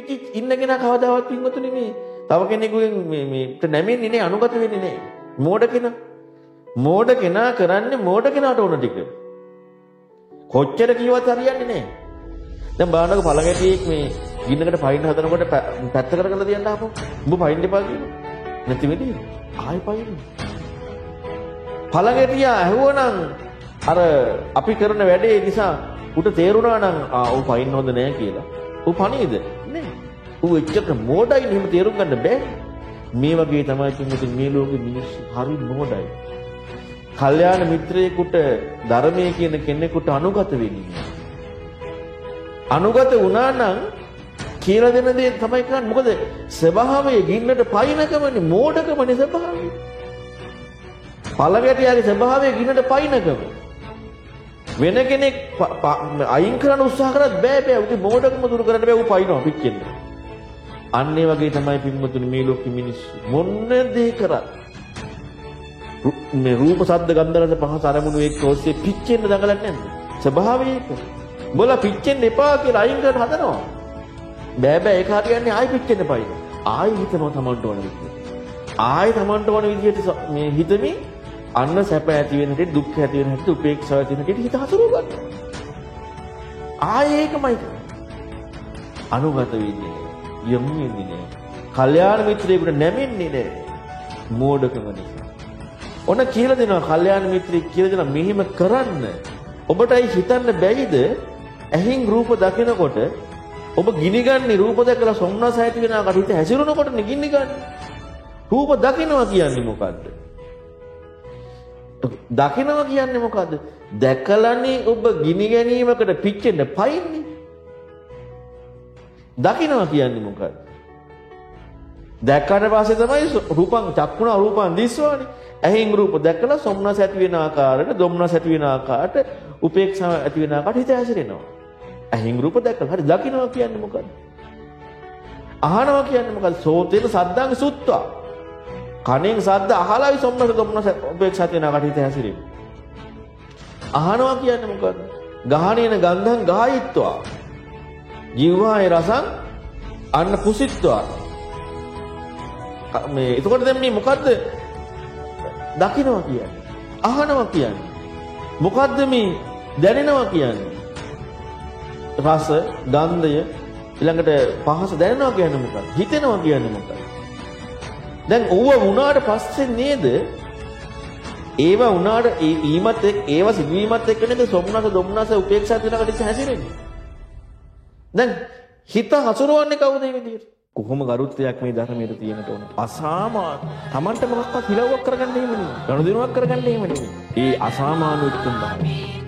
පිච්චි ඉන්නගෙන කවදාවත් පින්වතුනි මේ තව කෙනෙකුගෙන් මේ මේට නැමෙන්නේ නේ අනුගත වෙන්නේ නේ. මෝඩ කෙනා. මෝඩ කෙනා කරන්නේ මෝඩ කෙනාට ඕන ටික. කොච්චර කිව්වත් හරියන්නේ නැහැ. දැන් බලන්නකො පළඟැටියෙක් මේ ගින්නකට පයින් හදනකොට පැත්ත කරගෙන තියන්න ආපහු. උඹ පයින් දෙපා කියනවා. නැති වෙන්නේ. ආයෙ පයින්. පළඟැටියා ඇහුවනම් අර අපි කරන වැඩේ නිසා උට තේරුණා නම් ආ ඌ පයින් හොඳ නෑ කියලා. ඌ පණීද? නෑ. ඌ එච්චර මෝඩයි නෙමෙයි තේරුම් ගන්න බෑ. මේ වගේ තමයි කිව්වොත් මේ ලෝකෙ මිනිස්සු හරි මෝඩයි. කල්යාණ මිත්‍රයෙකුට ධර්මයේ කියන කෙනෙකුට අනුගත වෙන්නේ. අනුගත වුණා නම් කියලා දෙන දේ තමයි කරන්නේ. මොකද ස්වභාවයේ ගින්නට පයින්නකමනේ මෝඩකමනේ ස්වභාවය. පළගැටියාගේ ස්වභාවය ගින්නට පයින්නකම. වෙන කෙනෙක් අයින් කරන්න උත්සාහ කරත් බෑ බෑ. උගේ මෝඩකම දුරු කරන්න බෑ. ඌ පයින්නවා පිච්චෙන්න. අන්න ඒ වගේ තමයි පින්වතුනි මේ ලෝකෙ මිනිස්සු මොන දේ කරත් මේ රූප ශබ්ද ගන්ධ රස පහස අරමුණු එක්ක ඔස්සේ පිච්චෙන්න දඟලන්නේ නැද්ද? ස්වභාවය ඒක. උඹලා පිච්චෙන්න එපා කියලා අයින් කරන්න හදනවා. බෑ බෑ ඒක හරියන්නේ ආයි පිච්චෙන්න එපා. ආයි හිතනවා Tamanට ඕන විදිහට. ආයි Tamanට ඕන විදිහට මේ හිතමින් අන්න සැප ඇති වෙන හැටි දුක් ඇති වෙන හැටි උපේක්ෂාව ඇති වෙන හැටි හිත හසුරුව ගන්න. ආයේ ඒකමයි. අනුගත වෙන්නේ යමු වෙන්නේ නෑ. කල්යාණ මිත්‍රයෙකුට නැමෙන්නේ නෑ. මෝඩකම නිසා. ඔන්න කියලා දෙනවා කල්යාණ මිත්‍රයෙක් කියලා දෙනවා මෙහෙම කරන්න. ඔබටයි හිතන්න බැයිද? ඇහින් රූප දකිනකොට ඔබ ගිනිගන්නේ රූප දැකලා සොම්නස ඇති වෙනාකට හිත හැසිරුණකොටනේ ගිනි ගන්න. රූප දකිනවා කියන්නේ මොකද්ද? දකිනවා කියන්නේ මොකද්ද? දැකලානේ ඔබ ගිනි ගැනීමකට පිච්චෙන්න පයින්නේ. දකිනවා කියන්නේ මොකද්ද? දැක්කට පස්සේ තමයි රූපං චක්කුණ රූපං දිස්වානේ. ඇහින් රූප දැකලා සොම්නස ඇති වෙන ආකාරයට, දොම්නස ඇති වෙන ආකාරයට, උපේක්ෂාව ඇති වෙන ආකාරයට හිත හැසිරෙනවා. ඇහින් රූප දැකලා හරි දකිනවා කියන්නේ මොකද්ද? අහනවා කියන්නේ මොකද්ද? සෝතේන සද්දාංග සුත්වා. කණෙන් සද්ද අහලායි සොම්නස දොම්නස උපේක්ෂා තියෙන ආකාරයට හිත හැසිරෙනවා. අහනවා කියන්නේ මොකද්ද? ගහණේන ගන්ධං ගායිත්වා. ජීවහාය රසං අන්න පුසිත්වා. මේ එතකොට දැන් මේ මොකද්ද දකිනවා කියන්නේ? අහනවා කියන්නේ. මොකද්ද මේ දැනෙනවා කියන්නේ? රස, ගන්ධය, ඊළඟට පහස දැනෙනවා කියන්නේ මොකක්ද? හිතෙනවා කියන්නේ මොකක්ද? දැන් ඕව වුණාට පස්සේ නේද ඒව වුණාට ඒ ඊමත් එක් ඒව සිදුවීමත් එක්ක නේද සොම්නස දුම්නස උපේක්ෂා වෙනකට හැසිරෙන්නේ. දැන් හිත හසුරවන්නේ කවුද මේ විදිහට? කොහොම ගරුත්වයක් මේ ධර්මයේ තියෙනට ඕන. අසාමාන. Tamanට මොකක්වත් හිලව්වක් කරගන්න එහෙම නෙමෙයි. ගනුදෙනුවක් කරගන්න එහෙම නෙමෙයි. ඒ අසාමාන උත්තුම් භාවය.